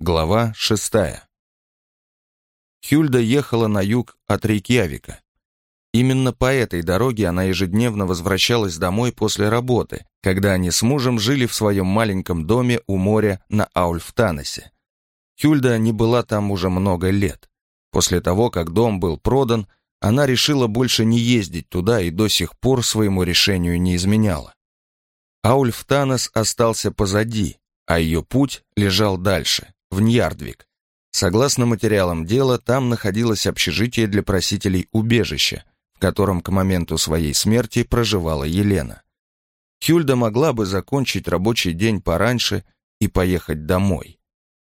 Глава шестая. Хюльда ехала на юг от Рейкьявика. Именно по этой дороге она ежедневно возвращалась домой после работы, когда они с мужем жили в своем маленьком доме у моря на Аульфтаносе. Хюльда не была там уже много лет. После того, как дом был продан, она решила больше не ездить туда и до сих пор своему решению не изменяла. Аульфтанос остался позади, а ее путь лежал дальше, в Ньярдвик. Согласно материалам дела, там находилось общежитие для просителей убежища, в котором к моменту своей смерти проживала Елена. Хюльда могла бы закончить рабочий день пораньше и поехать домой.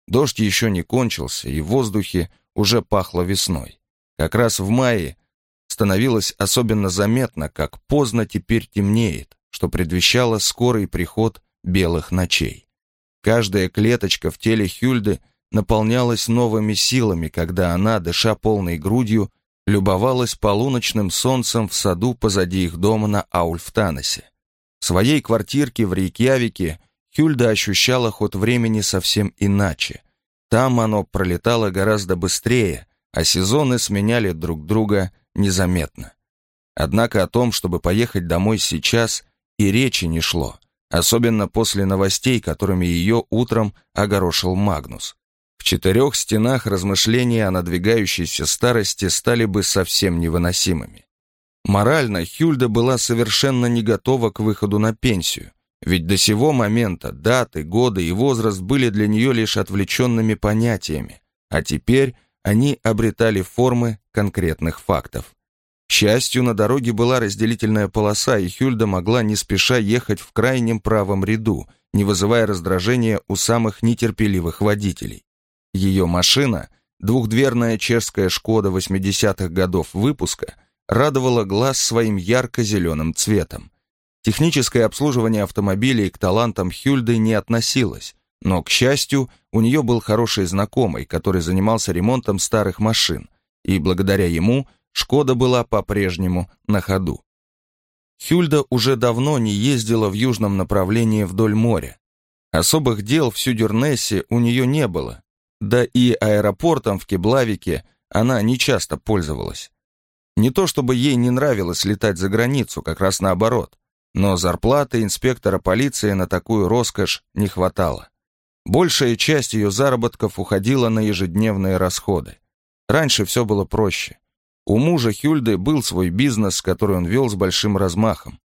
Дождь еще не кончился, и в воздухе уже пахло весной. Как раз в мае становилось особенно заметно, как поздно теперь темнеет, что предвещало скорый приход белых ночей. Каждая клеточка в теле Хюльды наполнялась новыми силами, когда она, дыша полной грудью, любовалась полуночным солнцем в саду позади их дома на Аульфтаносе. В своей квартирке в Рейкьявике Хюльда ощущала ход времени совсем иначе. Там оно пролетало гораздо быстрее, а сезоны сменяли друг друга незаметно. Однако о том, чтобы поехать домой сейчас, и речи не шло, особенно после новостей, которыми ее утром огорошил Магнус. В четырех стенах размышления о надвигающейся старости стали бы совсем невыносимыми. Морально Хюльда была совершенно не готова к выходу на пенсию, ведь до сего момента даты, годы и возраст были для нее лишь отвлеченными понятиями, а теперь они обретали формы конкретных фактов. Счастью, на дороге была разделительная полоса, и Хюльда могла не спеша ехать в крайнем правом ряду, не вызывая раздражения у самых нетерпеливых водителей. Ее машина, двухдверная чешская «Шкода» 80-х годов выпуска, радовала глаз своим ярко-зеленым цветом. Техническое обслуживание автомобилей к талантам Хюльды не относилось, но, к счастью, у нее был хороший знакомый, который занимался ремонтом старых машин, и благодаря ему «Шкода» была по-прежнему на ходу. Хюльда уже давно не ездила в южном направлении вдоль моря. Особых дел в Сюдернессе у нее не было, да и аэропортом в Кеблавике она не часто пользовалась. Не то чтобы ей не нравилось летать за границу, как раз наоборот, но зарплаты инспектора полиции на такую роскошь не хватало. Большая часть ее заработков уходила на ежедневные расходы. Раньше все было проще. У мужа Хюльды был свой бизнес, который он вел с большим размахом.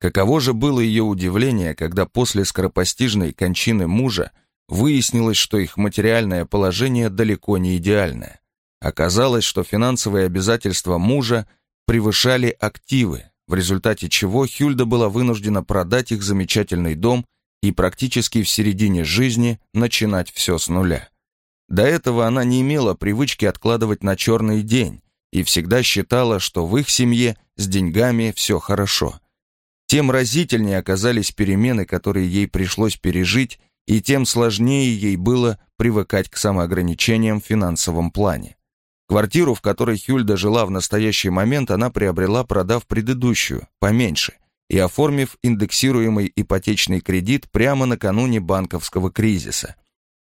Каково же было ее удивление, когда после скоропостижной кончины мужа выяснилось, что их материальное положение далеко не идеальное. Оказалось, что финансовые обязательства мужа превышали активы, в результате чего Хюльда была вынуждена продать их замечательный дом и практически в середине жизни начинать все с нуля. До этого она не имела привычки откладывать на черный день и всегда считала, что в их семье с деньгами все хорошо. Тем разительнее оказались перемены, которые ей пришлось пережить, и тем сложнее ей было привыкать к самоограничениям в финансовом плане. Квартиру, в которой Хюльда жила в настоящий момент, она приобрела, продав предыдущую, поменьше, и оформив индексируемый ипотечный кредит прямо накануне банковского кризиса.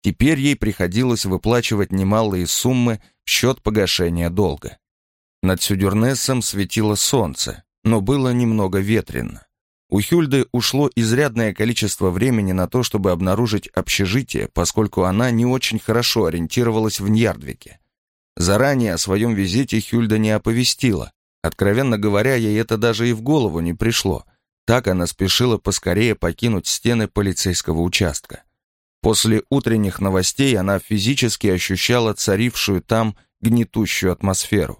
Теперь ей приходилось выплачивать немалые суммы в счет погашения долга. Над Сюдюрнесом светило солнце, но было немного ветрено. У Хюльды ушло изрядное количество времени на то, чтобы обнаружить общежитие, поскольку она не очень хорошо ориентировалась в Ньярдвике. Заранее о своем визите Хюльда не оповестила. Откровенно говоря, ей это даже и в голову не пришло. Так она спешила поскорее покинуть стены полицейского участка. После утренних новостей она физически ощущала царившую там гнетущую атмосферу.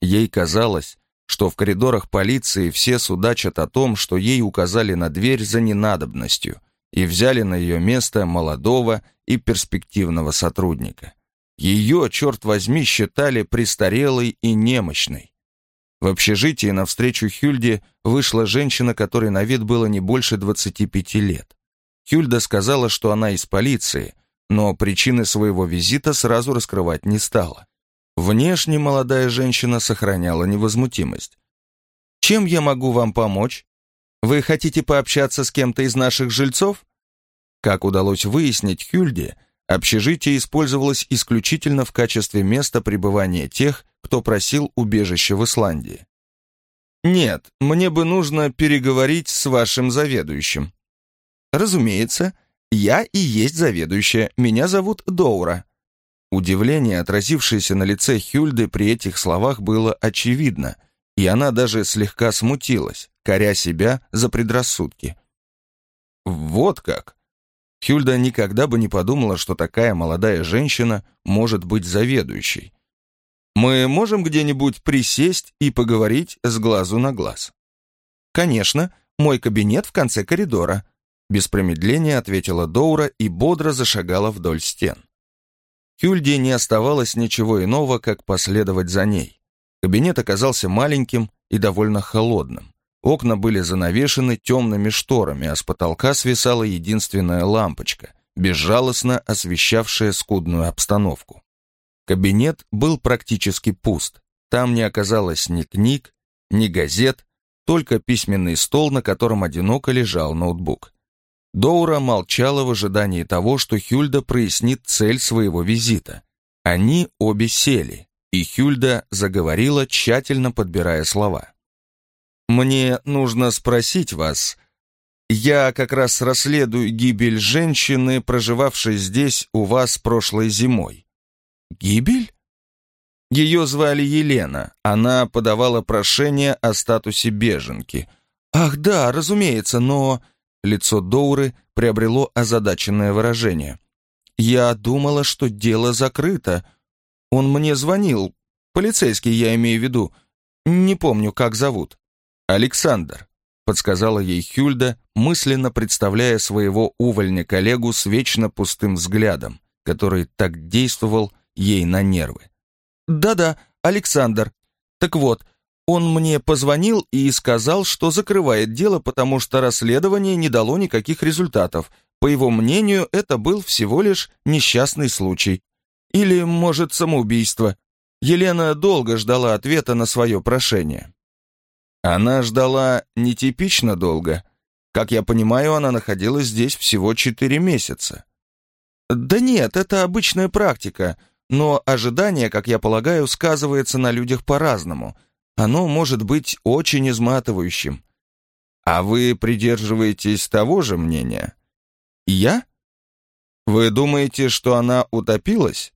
Ей казалось, что в коридорах полиции все судачат о том, что ей указали на дверь за ненадобностью и взяли на ее место молодого и перспективного сотрудника. Ее, черт возьми, считали престарелой и немощной. В общежитии навстречу Хюльде вышла женщина, которой на вид было не больше 25 лет. Хюльда сказала, что она из полиции, но причины своего визита сразу раскрывать не стала. Внешне молодая женщина сохраняла невозмутимость. «Чем я могу вам помочь? Вы хотите пообщаться с кем-то из наших жильцов?» Как удалось выяснить Хюльде, Общежитие использовалось исключительно в качестве места пребывания тех, кто просил убежище в Исландии. «Нет, мне бы нужно переговорить с вашим заведующим». «Разумеется, я и есть заведующая, меня зовут Доура». Удивление, отразившееся на лице Хюльды при этих словах, было очевидно, и она даже слегка смутилась, коря себя за предрассудки. «Вот как!» Хюльда никогда бы не подумала, что такая молодая женщина может быть заведующей. «Мы можем где-нибудь присесть и поговорить с глазу на глаз?» «Конечно, мой кабинет в конце коридора», без промедления ответила Доура и бодро зашагала вдоль стен. Хюльде не оставалось ничего иного, как последовать за ней. Кабинет оказался маленьким и довольно холодным. Окна были занавешены темными шторами, а с потолка свисала единственная лампочка, безжалостно освещавшая скудную обстановку. Кабинет был практически пуст. Там не оказалось ни книг, ни газет, только письменный стол, на котором одиноко лежал ноутбук. Доура молчала в ожидании того, что Хюльда прояснит цель своего визита. Они обе сели, и Хюльда заговорила, тщательно подбирая слова. «Мне нужно спросить вас. Я как раз расследую гибель женщины, проживавшей здесь у вас прошлой зимой». «Гибель?» Ее звали Елена. Она подавала прошение о статусе беженки. «Ах да, разумеется, но...» Лицо Доуры приобрело озадаченное выражение. «Я думала, что дело закрыто. Он мне звонил. Полицейский, я имею в виду. Не помню, как зовут». «Александр», — подсказала ей Хюльда, мысленно представляя своего увольня-коллегу с вечно пустым взглядом, который так действовал ей на нервы. «Да-да, Александр. Так вот, он мне позвонил и сказал, что закрывает дело, потому что расследование не дало никаких результатов. По его мнению, это был всего лишь несчастный случай. Или, может, самоубийство. Елена долго ждала ответа на свое прошение. Она ждала нетипично долго. Как я понимаю, она находилась здесь всего четыре месяца. Да нет, это обычная практика, но ожидание, как я полагаю, сказывается на людях по-разному – оно может быть очень изматывающим. А вы придерживаетесь того же мнения? Я? Вы думаете, что она утопилась?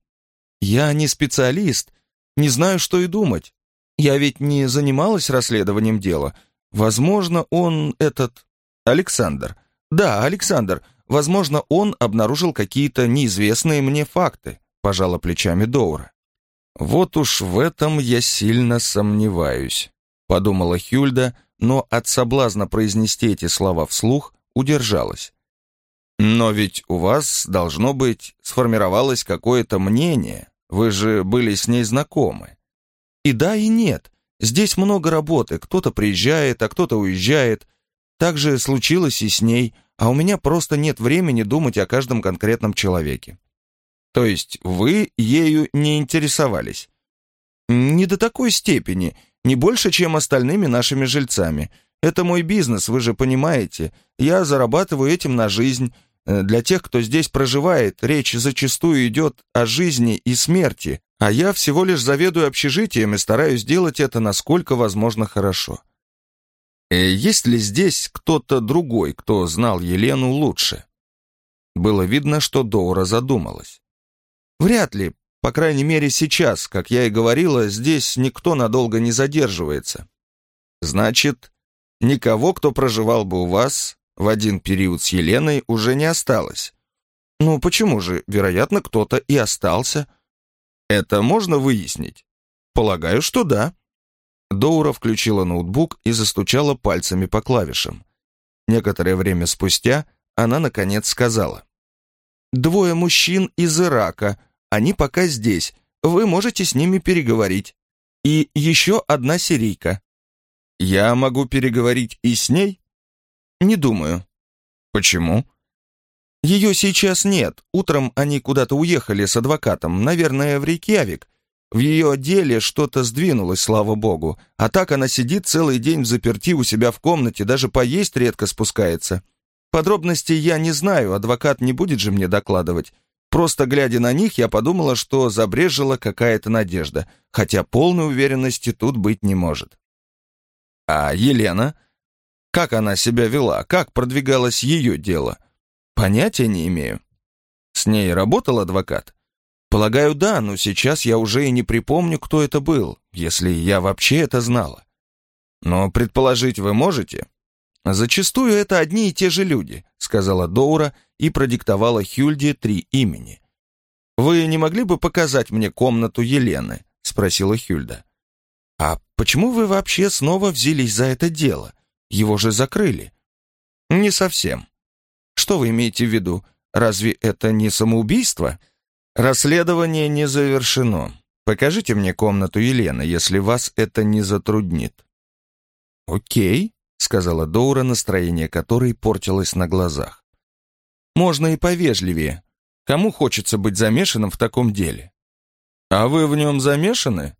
Я не специалист, не знаю, что и думать. Я ведь не занималась расследованием дела. Возможно, он этот... Александр. Да, Александр. Возможно, он обнаружил какие-то неизвестные мне факты, пожала плечами Доура. «Вот уж в этом я сильно сомневаюсь», — подумала Хюльда, но от соблазна произнести эти слова вслух удержалась. «Но ведь у вас, должно быть, сформировалось какое-то мнение. Вы же были с ней знакомы». «И да, и нет. Здесь много работы. Кто-то приезжает, а кто-то уезжает. Так же случилось и с ней, а у меня просто нет времени думать о каждом конкретном человеке. То есть вы ею не интересовались? Не до такой степени, не больше, чем остальными нашими жильцами. Это мой бизнес, вы же понимаете. Я зарабатываю этим на жизнь. Э, для тех, кто здесь проживает, речь зачастую идет о жизни и смерти, а я всего лишь заведую общежитием и стараюсь делать это насколько возможно хорошо. Э, есть ли здесь кто-то другой, кто знал Елену лучше? Было видно, что Доура задумалась. Вряд ли, по крайней мере сейчас, как я и говорила, здесь никто надолго не задерживается. Значит, никого, кто проживал бы у вас в один период с Еленой, уже не осталось. Ну почему же, вероятно, кто-то и остался. Это можно выяснить? Полагаю, что да. Доура включила ноутбук и застучала пальцами по клавишам. Некоторое время спустя она, наконец, сказала. «Двое мужчин из Ирака они пока здесь. Вы можете с ними переговорить. И еще одна сирийка. Я могу переговорить и с ней? Не думаю. Почему? Ее сейчас нет. Утром они куда-то уехали с адвокатом, наверное, в Рейкьявик. В ее деле что-то сдвинулось, слава богу. А так она сидит целый день в заперти у себя в комнате, даже поесть редко спускается. Подробностей я не знаю, адвокат не будет же мне докладывать. Просто глядя на них, я подумала, что забрежила какая-то надежда, хотя полной уверенности тут быть не может. А Елена? Как она себя вела? Как продвигалось ее дело? Понятия не имею. С ней работал адвокат? Полагаю, да, но сейчас я уже и не припомню, кто это был, если я вообще это знала. Но предположить вы можете? Зачастую это одни и те же люди, сказала Доура и продиктовала Хюльде три имени. «Вы не могли бы показать мне комнату Елены?» — спросила Хюльда. «А почему вы вообще снова взялись за это дело? Его же закрыли». «Не совсем». «Что вы имеете в виду? Разве это не самоубийство?» «Расследование не завершено. Покажите мне комнату Елены, если вас это не затруднит». «Окей», — сказала Доура, настроение которой портилось на глазах. «Можно и повежливее. Кому хочется быть замешанным в таком деле?» «А вы в нем замешаны?»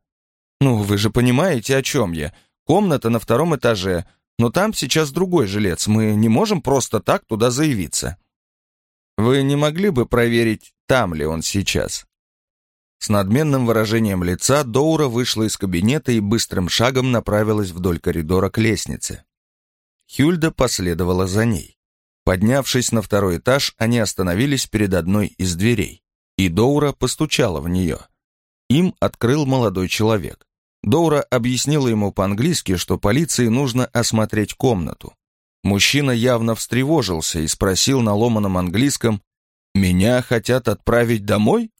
«Ну, вы же понимаете, о чем я. Комната на втором этаже, но там сейчас другой жилец. Мы не можем просто так туда заявиться». «Вы не могли бы проверить, там ли он сейчас?» С надменным выражением лица Доура вышла из кабинета и быстрым шагом направилась вдоль коридора к лестнице. Хюльда последовала за ней. Поднявшись на второй этаж, они остановились перед одной из дверей, и Доура постучала в нее. Им открыл молодой человек. Доура объяснила ему по-английски, что полиции нужно осмотреть комнату. Мужчина явно встревожился и спросил на ломаном английском «Меня хотят отправить домой?»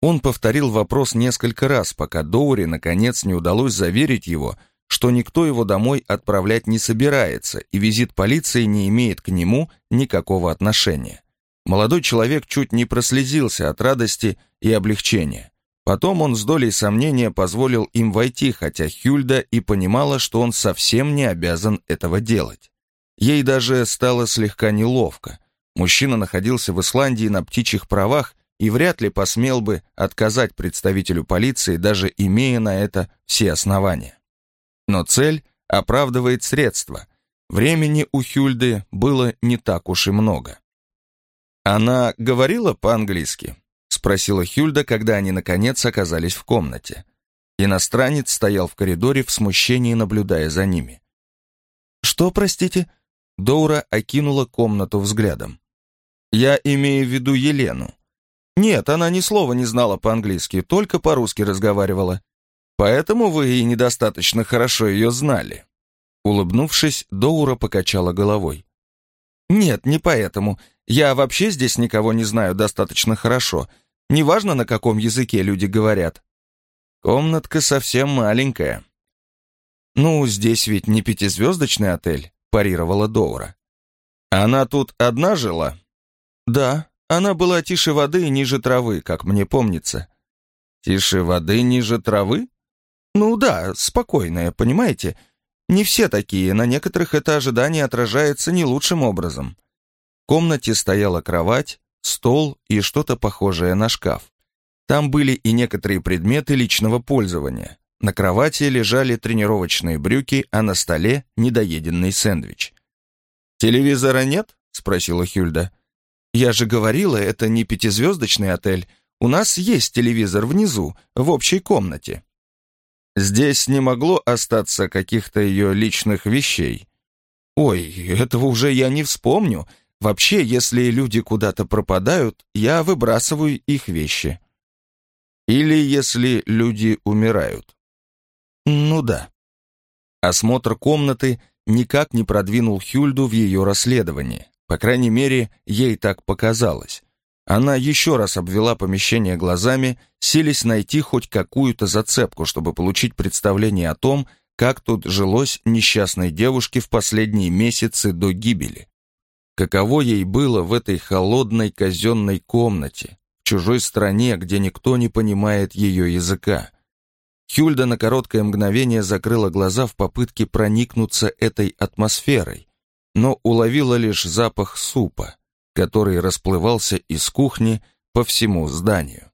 Он повторил вопрос несколько раз, пока Доури наконец не удалось заверить его, что никто его домой отправлять не собирается, и визит полиции не имеет к нему никакого отношения. Молодой человек чуть не прослезился от радости и облегчения. Потом он с долей сомнения позволил им войти, хотя Хюльда и понимала, что он совсем не обязан этого делать. Ей даже стало слегка неловко. Мужчина находился в Исландии на птичьих правах и вряд ли посмел бы отказать представителю полиции, даже имея на это все основания. Но цель оправдывает средства. Времени у Хюльды было не так уж и много. «Она говорила по-английски?» — спросила Хюльда, когда они, наконец, оказались в комнате. Иностранец стоял в коридоре в смущении, наблюдая за ними. «Что, простите?» Доура окинула комнату взглядом. «Я имею в виду Елену. Нет, она ни слова не знала по-английски, только по-русски разговаривала. Поэтому вы и недостаточно хорошо ее знали. Улыбнувшись, Доура покачала головой. «Нет, не поэтому. Я вообще здесь никого не знаю достаточно хорошо. Неважно, на каком языке люди говорят. Комнатка совсем маленькая». «Ну, здесь ведь не пятизвездочный отель», — парировала Доура. «Она тут одна жила?» «Да», она была тише воды и ниже травы, как мне помнится. Тише воды, ниже травы? Ну да, спокойная, понимаете? Не все такие, на некоторых это ожидание отражается не лучшим образом. В комнате стояла кровать, стол и что-то похожее на шкаф. Там были и некоторые предметы личного пользования. На кровати лежали тренировочные брюки, а на столе недоеденный сэндвич. «Телевизора нет?» — спросила Хюльда. «Я же говорила, это не пятизвездочный отель. У нас есть телевизор внизу, в общей комнате». Здесь не могло остаться каких-то ее личных вещей. Ой, этого уже я не вспомню. Вообще, если люди куда-то пропадают, я выбрасываю их вещи. Или если люди умирают. Ну да. Осмотр комнаты никак не продвинул Хюльду в ее расследовании. По крайней мере, ей так показалось. Она еще раз обвела помещение глазами, сились найти хоть какую-то зацепку, чтобы получить представление о том, как тут жилось несчастной девушке в последние месяцы до гибели. Каково ей было в этой холодной казенной комнате, в чужой стране, где никто не понимает ее языка. Хюльда на короткое мгновение закрыла глаза в попытке проникнуться этой атмосферой, но уловила лишь запах супа, который расплывался из кухни по всему зданию.